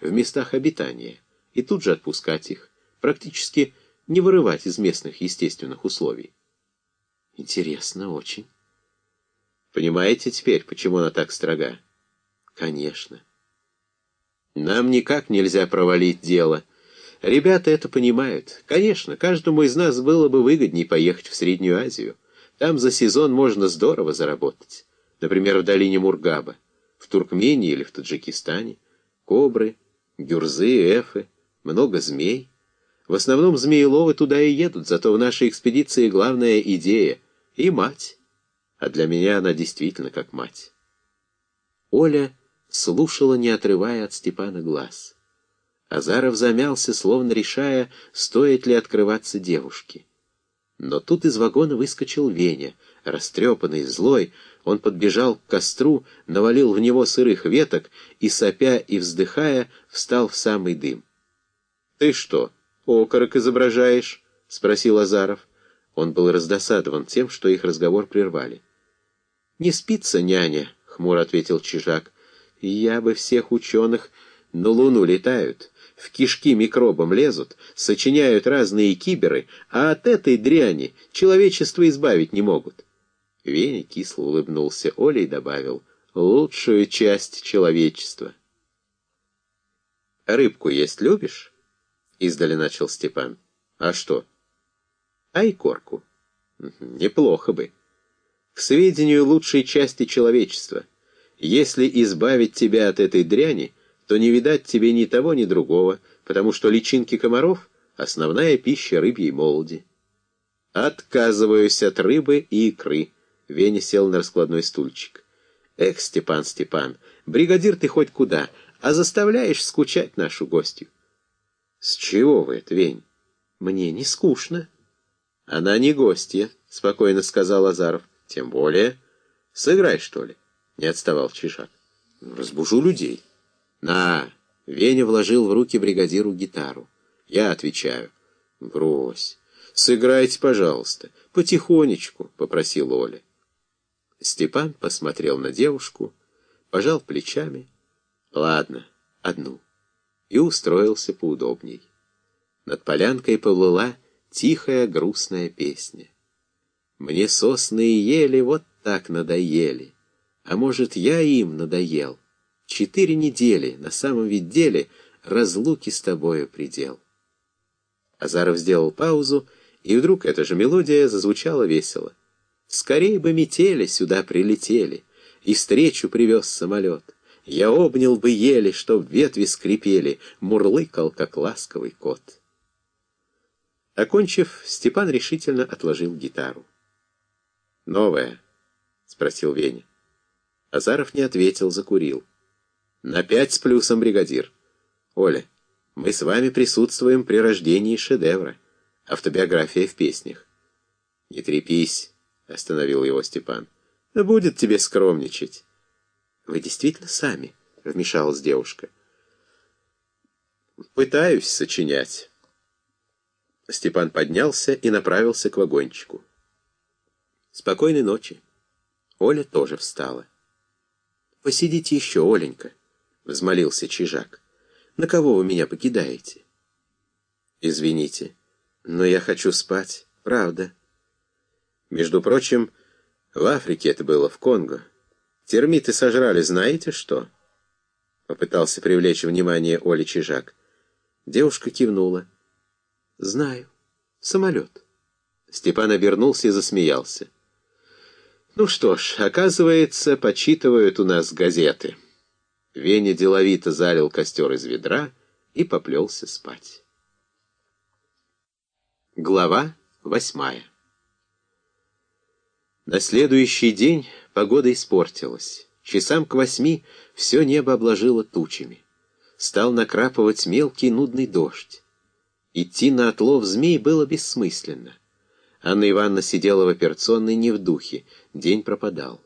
в местах обитания и тут же отпускать их, практически не вырывать из местных естественных условий. Интересно очень. Понимаете теперь, почему она так строга? Конечно. Нам никак нельзя провалить дело. Ребята это понимают. Конечно, каждому из нас было бы выгоднее поехать в Среднюю Азию. Там за сезон можно здорово заработать. Например, в долине Мургаба, в Туркмении или в Таджикистане. Кобры, гюрзы, эфы, много змей. В основном змееловы туда и едут, зато в нашей экспедиции главная идея — и мать. А для меня она действительно как мать. Оля слушала, не отрывая от Степана глаз. Азаров замялся, словно решая, стоит ли открываться девушке. Но тут из вагона выскочил Веня, растрепанный, злой. Он подбежал к костру, навалил в него сырых веток и, сопя и вздыхая, встал в самый дым. — Ты что, окорок изображаешь? — спросил Азаров. Он был раздосадован тем, что их разговор прервали. — Не спится, няня, — хмуро ответил Чижак. — Я бы всех ученых на Луну летают в кишки микробам лезут, сочиняют разные киберы, а от этой дряни человечество избавить не могут. Веня кисло улыбнулся Олей и добавил «лучшую часть человечества». «Рыбку есть любишь?» — издали начал Степан. «А что?» «А и корку». «Неплохо бы. К сведению лучшей части человечества. Если избавить тебя от этой дряни, то не видать тебе ни того, ни другого, потому что личинки комаров — основная пища рыбьей молоди. Отказываюсь от рыбы и икры. Веня сел на раскладной стульчик. Эх, Степан, Степан, бригадир ты хоть куда, а заставляешь скучать нашу гостью. С чего вы это, Вень? Мне не скучно. Она не гостья, спокойно сказал Азаров. Тем более. Сыграй, что ли? Не отставал Чижак. Разбужу людей. «На!» — Веня вложил в руки бригадиру гитару. Я отвечаю. «Брось! Сыграйте, пожалуйста, потихонечку», — попросил Оля. Степан посмотрел на девушку, пожал плечами. «Ладно, одну». И устроился поудобней. Над полянкой поплыла тихая грустная песня. «Мне сосны и ели вот так надоели, а может, я им надоел». Четыре недели, на самом ведь деле, разлуки с тобою предел. Азаров сделал паузу, и вдруг эта же мелодия зазвучала весело. Скорей бы метели сюда прилетели, и встречу привез самолет. Я обнял бы еле, чтоб ветви скрипели, мурлыкал, как ласковый кот. Окончив, Степан решительно отложил гитару. «Новая?» — спросил Веня. Азаров не ответил, закурил. На пять с плюсом, бригадир. Оля, мы с вами присутствуем при рождении шедевра. Автобиография в песнях. Не трепись, остановил его Степан. Будет тебе скромничать. Вы действительно сами, вмешалась девушка. Пытаюсь сочинять. Степан поднялся и направился к вагончику. Спокойной ночи. Оля тоже встала. Посидите еще, Оленька взмолился Чижак. «На кого вы меня покидаете?» «Извините, но я хочу спать, правда». «Между прочим, в Африке это было, в Конго. Термиты сожрали, знаете что?» Попытался привлечь внимание Оли Чижак. Девушка кивнула. «Знаю. Самолет». Степан обернулся и засмеялся. «Ну что ж, оказывается, почитывают у нас газеты». Веня деловито залил костер из ведра и поплелся спать. Глава восьмая На следующий день погода испортилась. Часам к восьми все небо обложило тучами. Стал накрапывать мелкий нудный дождь. Идти на отлов змей было бессмысленно. Анна Ивановна сидела в операционной не в духе, день пропадал.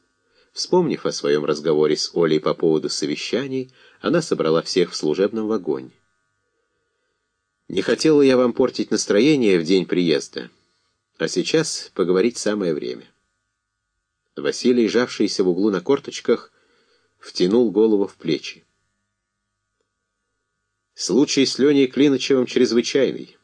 Вспомнив о своем разговоре с Олей по поводу совещаний, она собрала всех в служебном вагоне. «Не хотела я вам портить настроение в день приезда, а сейчас поговорить самое время». Василий, жавшийся в углу на корточках, втянул голову в плечи. Случай с Леней Клиночевым чрезвычайный.